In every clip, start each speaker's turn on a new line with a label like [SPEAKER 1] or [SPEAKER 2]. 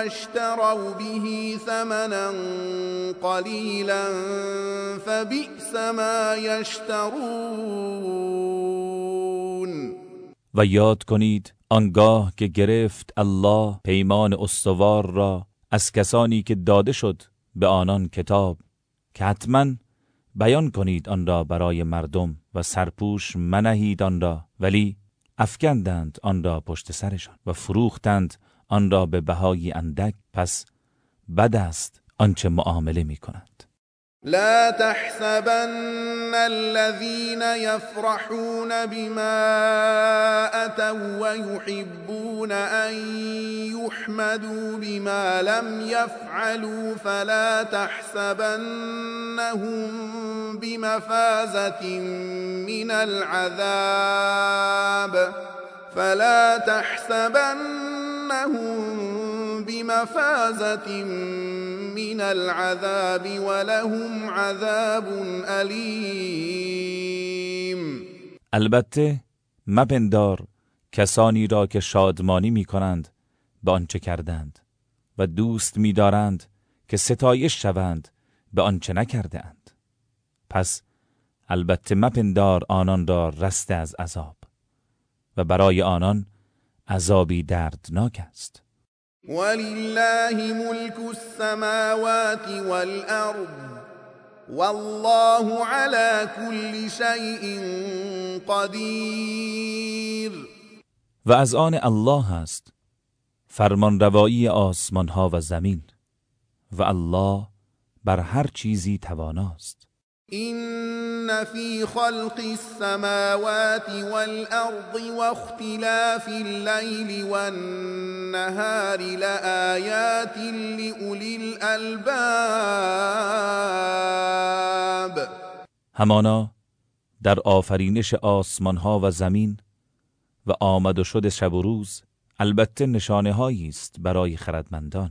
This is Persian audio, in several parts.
[SPEAKER 1] وَاشْتَرَوْا بِهِ ثَمَنًا قَلِيلًا فَبِئْسَ مَا يَشْتَرُونَ.
[SPEAKER 2] و یاد کنید آنگاه که گرفت الله پیمان استوار را از کسانی که داده شد به آنان کتاب که حتما بیان کنید آن را برای مردم و سرپوش منهید آن را ولی افکندند آن را پشت سرشان و فروختند آن را به بهای اندک پس بد است آنچه معامله می کنند
[SPEAKER 1] لا تحسبن الذين يفرحون بما أتوا ويحبون أن يحمدوا بما لم يفعلوا فلا تحسبنهم بمفازة من العذاب. فلا تحسبنهم بمفازة من العذاب ولهم عذاب علیم
[SPEAKER 2] البته مپندار کسانی را که شادمانی می کنند به آنچه کردند و دوست می‌دارند که ستایش شوند به آنچه نکردهاند. پس البته مپندار آنان را رسته از عذاب و برای آنان عذابی دردناک است.
[SPEAKER 1] ولله ملك السماوات والأرض والله على كل شيء قدیر
[SPEAKER 2] و از آن الله است فرمان روایی آسمان ها و زمین و الله بر هر چیزی تواناست.
[SPEAKER 1] إن في خلق السماوات والأرض واختلاف الليل والنهار لآيات لأولي الألباب
[SPEAKER 2] همانا در آفرینش آسمان ها و زمین و آمد و شد شب و روز البته نشانه است برای خردمندان.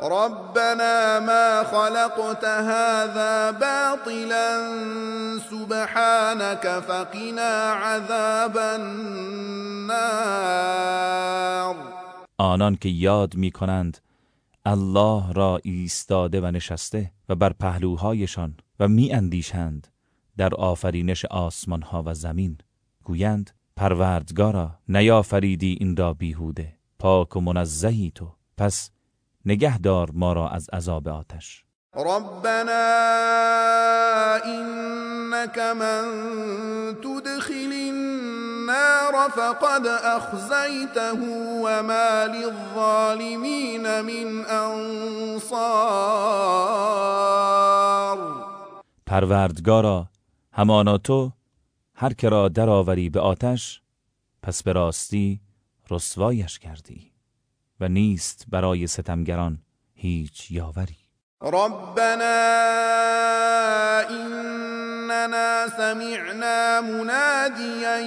[SPEAKER 1] ربنا ما خلقت هذا باطلا سبحانك فقنا عذاب النار.
[SPEAKER 2] آنان که یاد می کنند الله را ایستاده و نشسته و بر پهلوهایشان و می اندیشند در آفرینش آسمان ها و زمین گویند پروردگارا نیافریدی این را بیهوده پاک و منزهی تو. پس نگهدار ما را از عذاب آتش.
[SPEAKER 1] ربنا إنك من تدخل النار فقد أخزيته وما للظالمين من أنصار.
[SPEAKER 2] پروردگارا همانا تو هر که را درآوری به آتش پس به راستی رسوایش کردی. و نیست برای ستمگران هیچ یاوری.
[SPEAKER 1] ربنا إننا سمعنا مناديا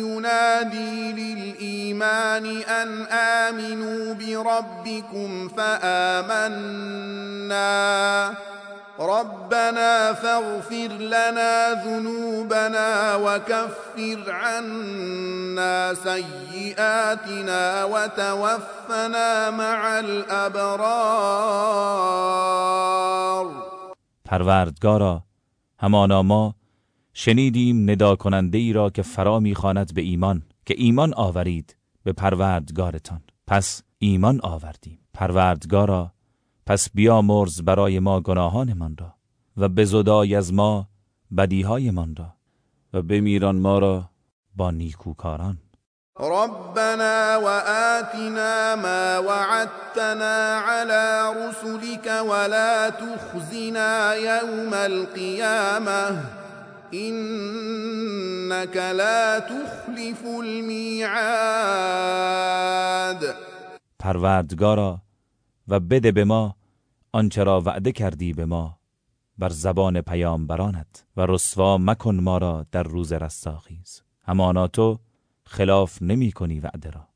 [SPEAKER 1] ينادي للإيمان أن آمنوا بربكم فآمنا. ربنا فاغفر لنا ذنوبنا وكفر عنا سيئاتنا وتوفنا مع الأبرار.
[SPEAKER 2] پروردگارا همانا ما شنیدیم ندا کننده ای را که فرا می‌خواند به ایمان که ایمان آورید به پروردگارتان. پس ایمان آوردیم. پروردگارا پس بیامرز برای ما گناهانمان را و بزدای از ما بدیهایمان را و بمیران ما را با نیکوکاران.
[SPEAKER 1] ربنا وآتنا ما وعدتنا على رسلك ولا تخزنا يوم القيامة. إنك لا تخلف الميعاد.
[SPEAKER 2] پروردگارا و بده به ما آنچه را وعده کردی به ما بر زبان پیامبرانت و رسوا مکن ما را در روز رستاخیز. همانا تو خلاف نمی کنی وعده را.